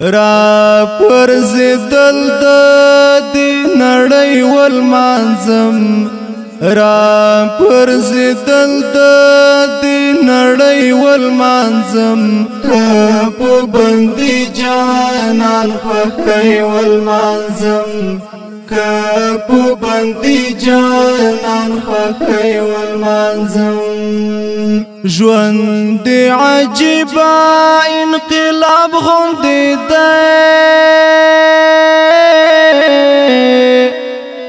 را پر زدل د دې نړۍ ول مانزم را پر زدل د دې نړۍ ول مانزم په بندي جانان په کوي ول مانزم کپ بندي جانان خخي والمانزم ژوند عجیب انقلاب غوندي دی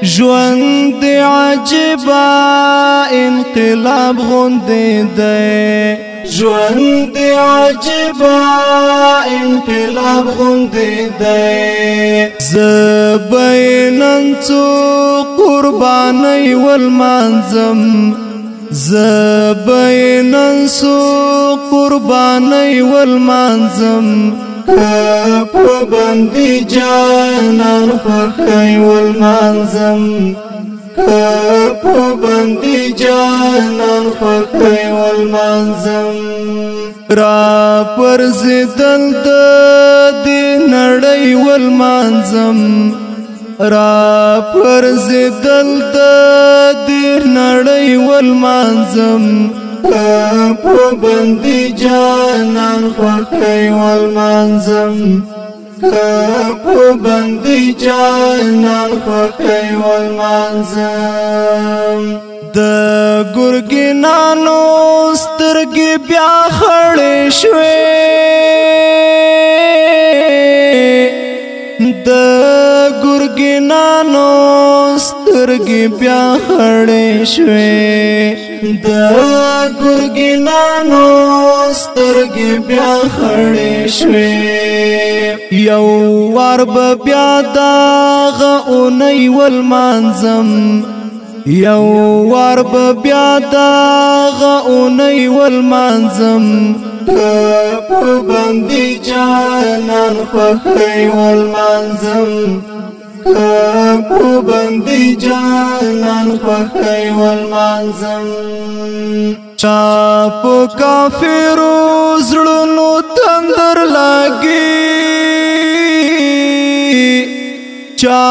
ژوند عجیب انقلاب غوندي دی ژوند دی عجیب انقلاب غوندې دی زبینن څو قرباني والمانزم زبینن څو قرباني والمانزم په بندي جانان په کوي والمانزم په بندي جانان خوخي والمانزم را پر زدن د دې نړۍ والمانزم را پر زدل د دې نړۍ والمانزم په بندي جانان خوخي والمانزم په بندي جانان خوښي ولمانځم د ګورګینانو سترګې بیا خړې شوې سترګې بیا خړې شوې د ګرګینانو سترګې بیا خړې شوې یو ور بیا داغ اونۍ ولمانځم یو ور بیا داغ اونۍ ولمانځم په بندي جانان په خیول منظم مو بندي جانان خوخي والمانزم چا په کافرو زړونو تندر لګي چا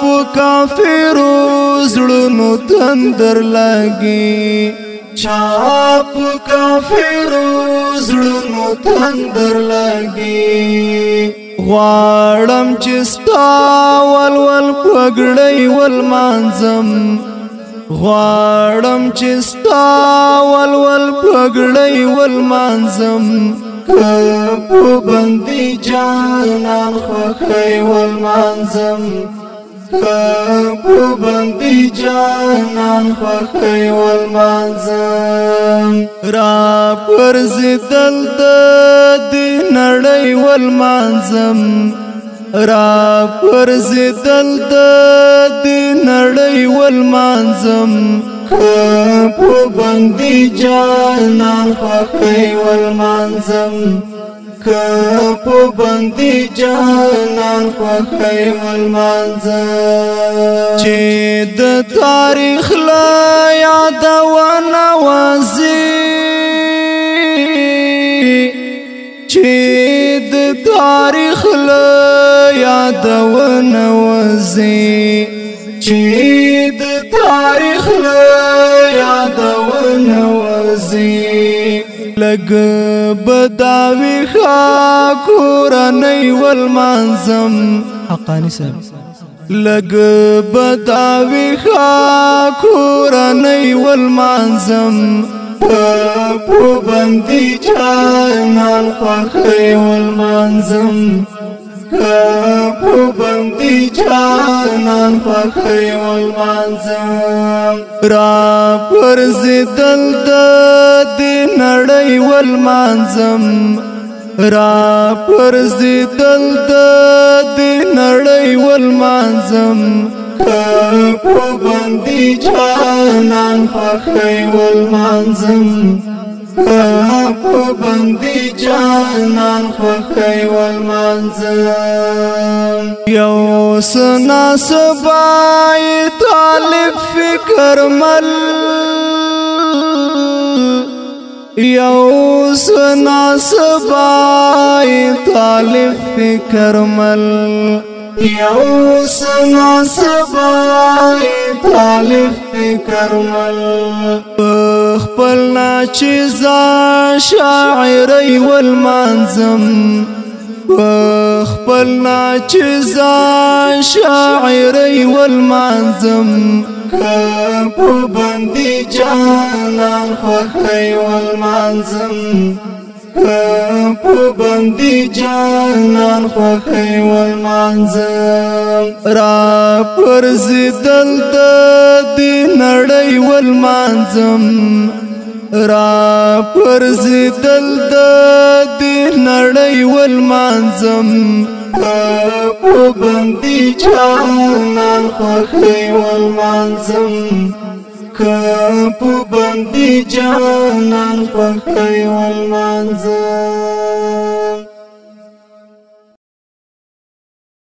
په کافرو زړونو تندر لګي چا په کافرو زړونو تندر لګي غواړم چې ستا ولول پګړی ولمانځم غواړم چې ستا ولول پګړی ولمانځم کپو بندي جانان خوخی ولمانځم کپو بندي جانان خوخی ولمانځم را پرځدل ته نړۍ والمانزم را پرزدل د دې نړۍ والمانزم په باندې جانا پخې والمانزم کپ بندي جانان خوخی ملمانزم چه د تاریخ لا یاد و نوازی یاد ونوزي چې د تاریخ له یاد ونوزي لګ بداوي خا کورنۍ والمانزم حقانی سره لګ بداوي خا کورنۍ والمانزم په پوبندي جانان والمانزم پوبندی جانان پخی والمانزم را پرزی دل دی نڑی والمانزم را پرزی دل دی نڑی والمانزم پوبندی جانان پخی والمانزم په بندي جانان خوخي والمنزل یو سنا سبای طالب فکر مل یو سنا سبای طالب فکر مل یو سنا سبای طالب فکر مل بل نا چې زا شاعرې والمانزم خپل نا چې زا شاعرې والمانزم په باندې جانان خوخې والمانزم په باندې جانان خوخې والمانزم را پر زدل د دې نړۍ والمانزم را پرزی دل د دې نړۍ ول مانزم او بندي جانان خوخي ول مانزم کپ بندي جانان خوخي ول مانزم